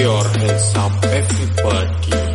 your hands up everybody